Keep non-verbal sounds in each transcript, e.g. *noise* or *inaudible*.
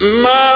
my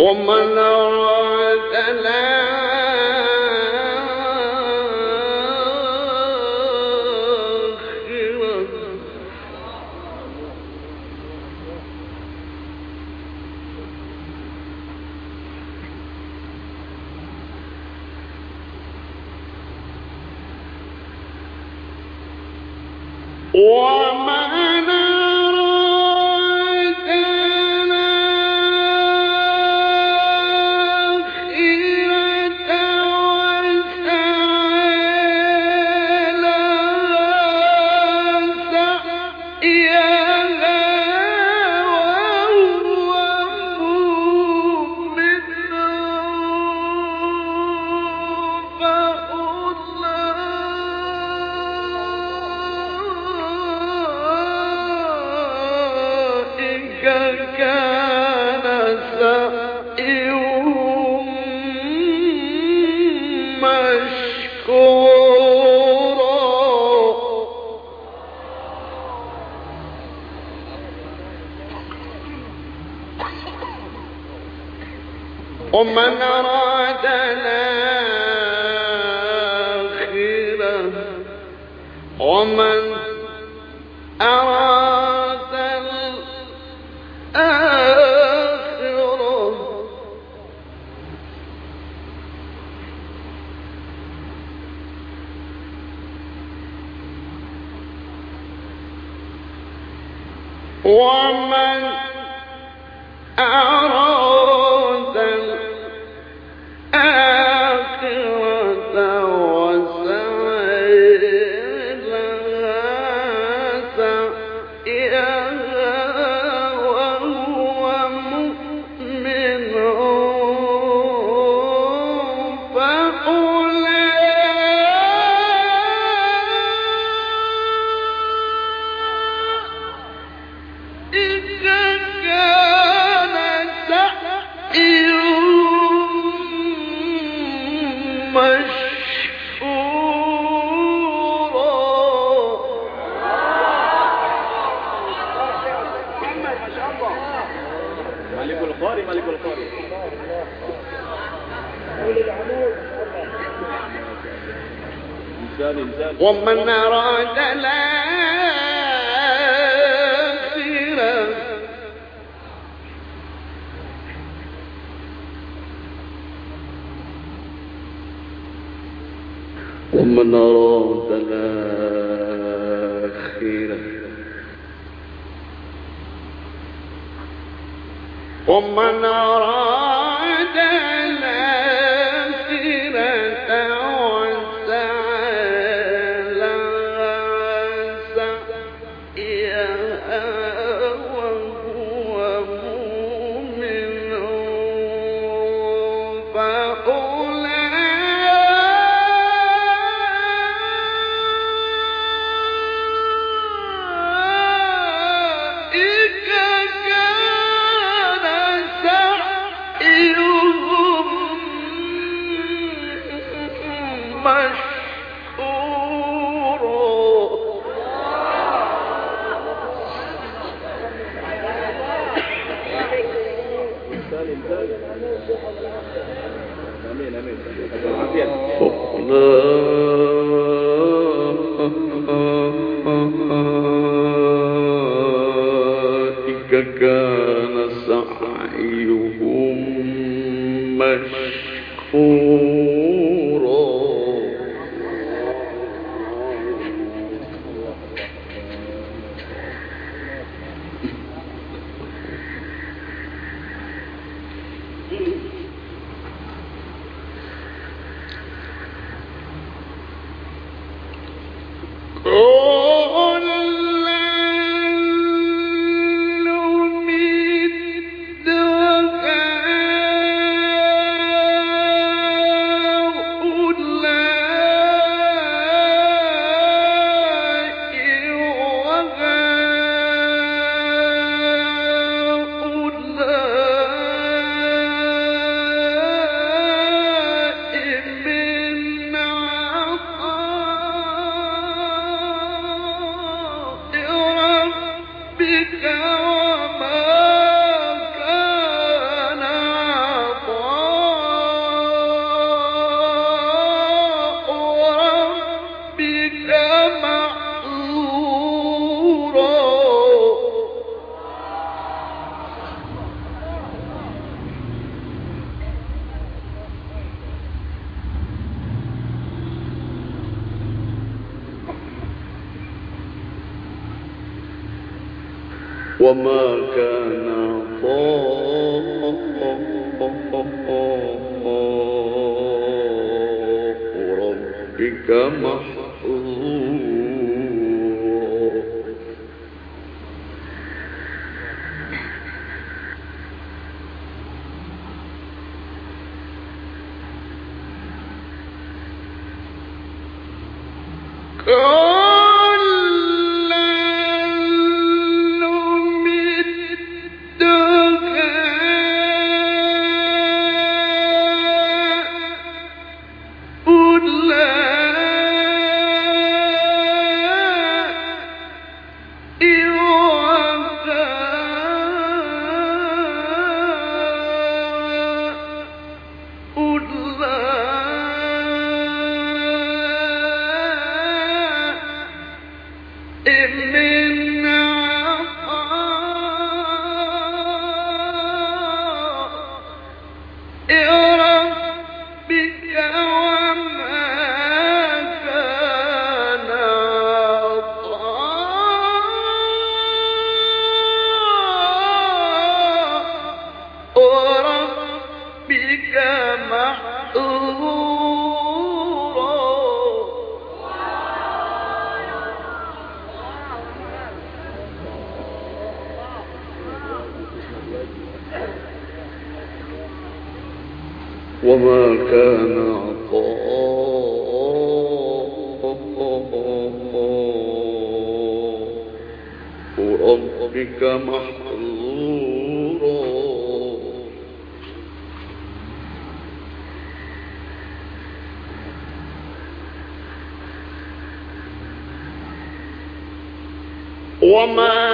ومن أراد لنا ومن ومن أراد الآخرة. ومن أراد الآخرة. ومن أراد فأولئك كان سعيهم مشكورا. وما كان عطاء ربك محظورا ربك وما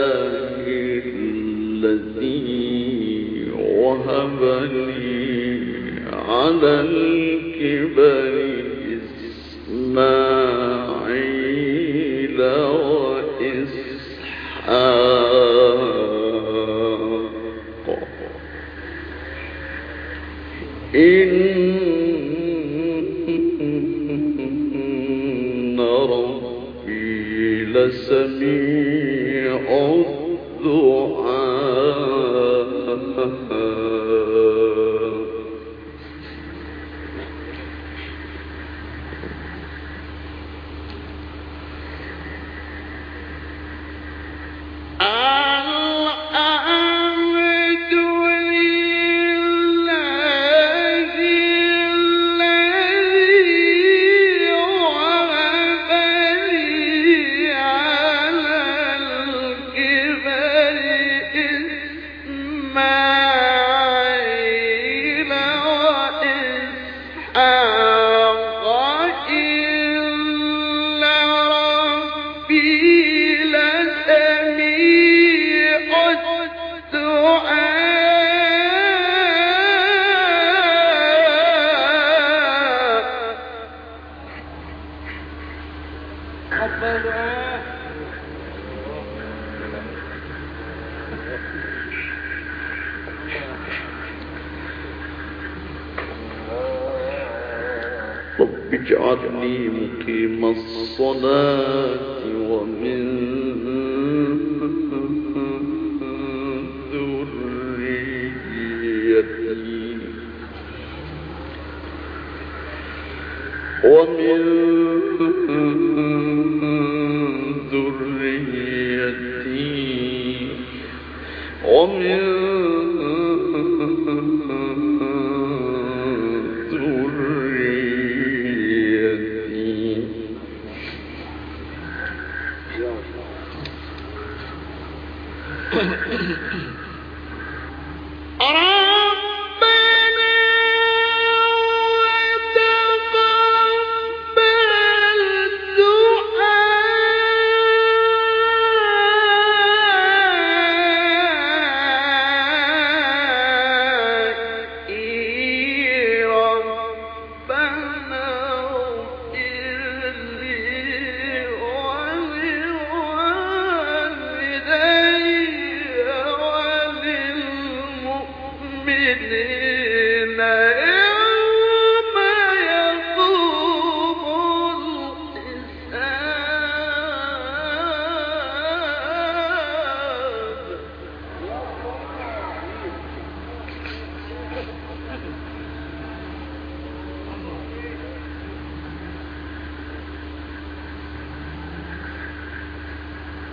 رب اجعلني مقيم الصلاة ومن ذريتي. ومن Yeah. *laughs*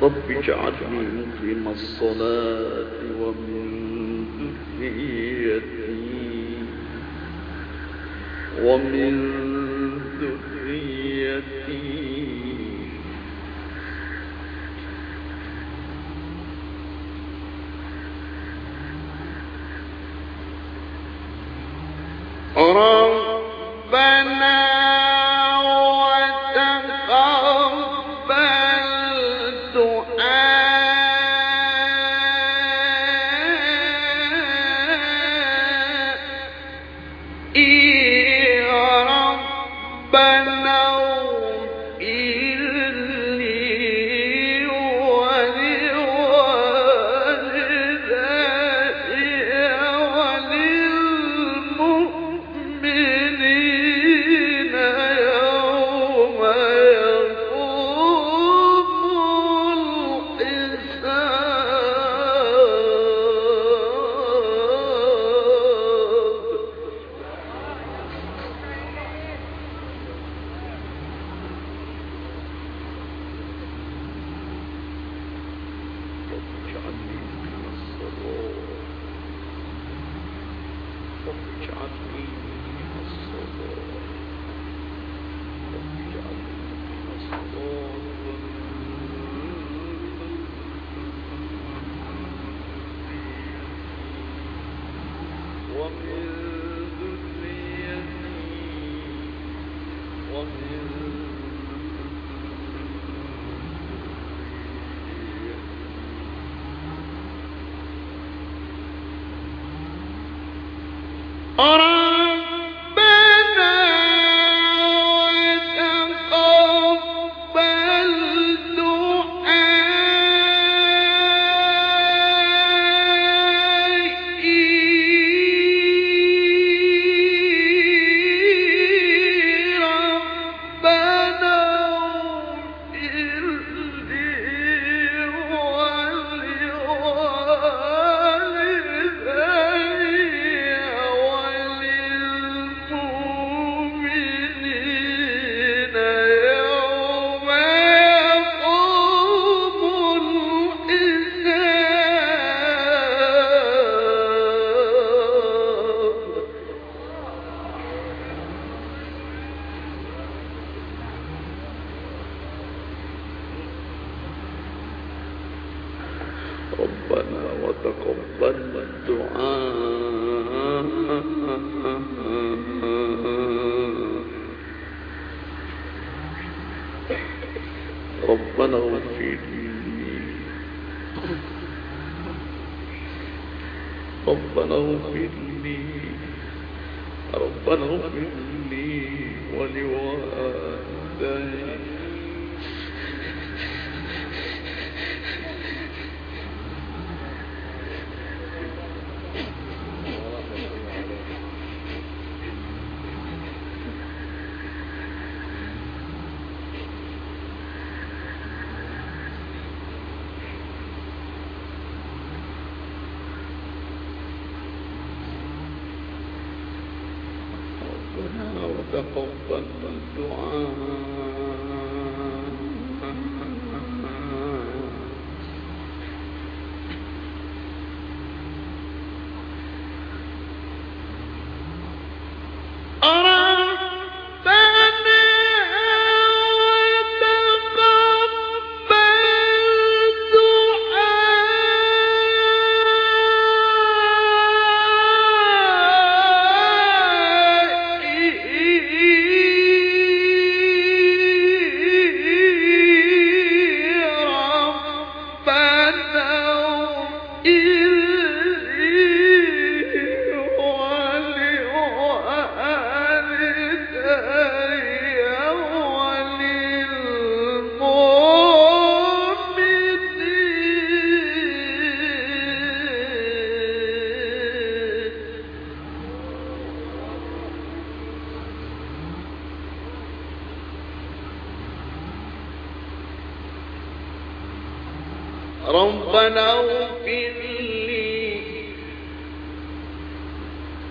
رب اجعلني مقيم الصلاة. 光明。ربنا اغفر لي. ربنا اغفر لي ولوالدي. وتقبل الدعاء.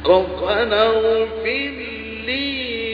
ربنا اغفر لي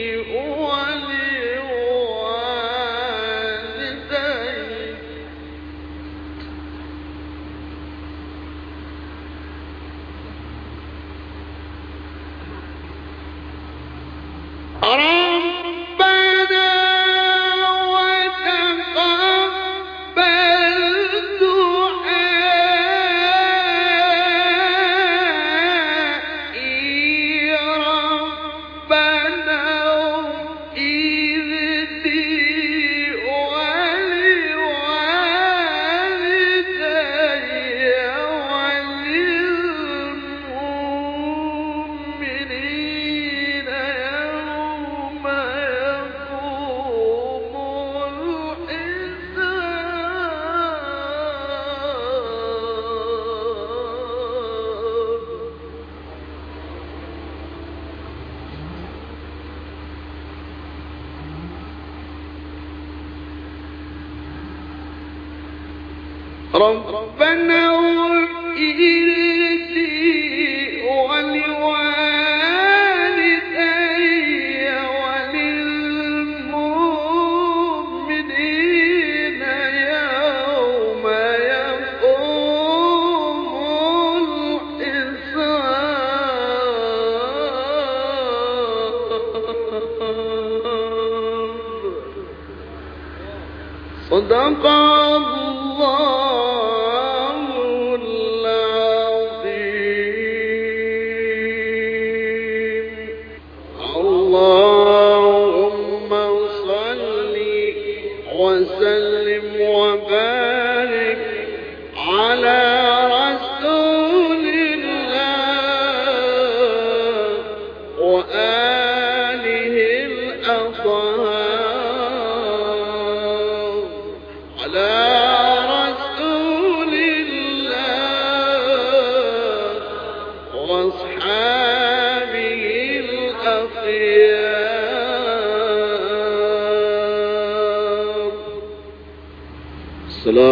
محرم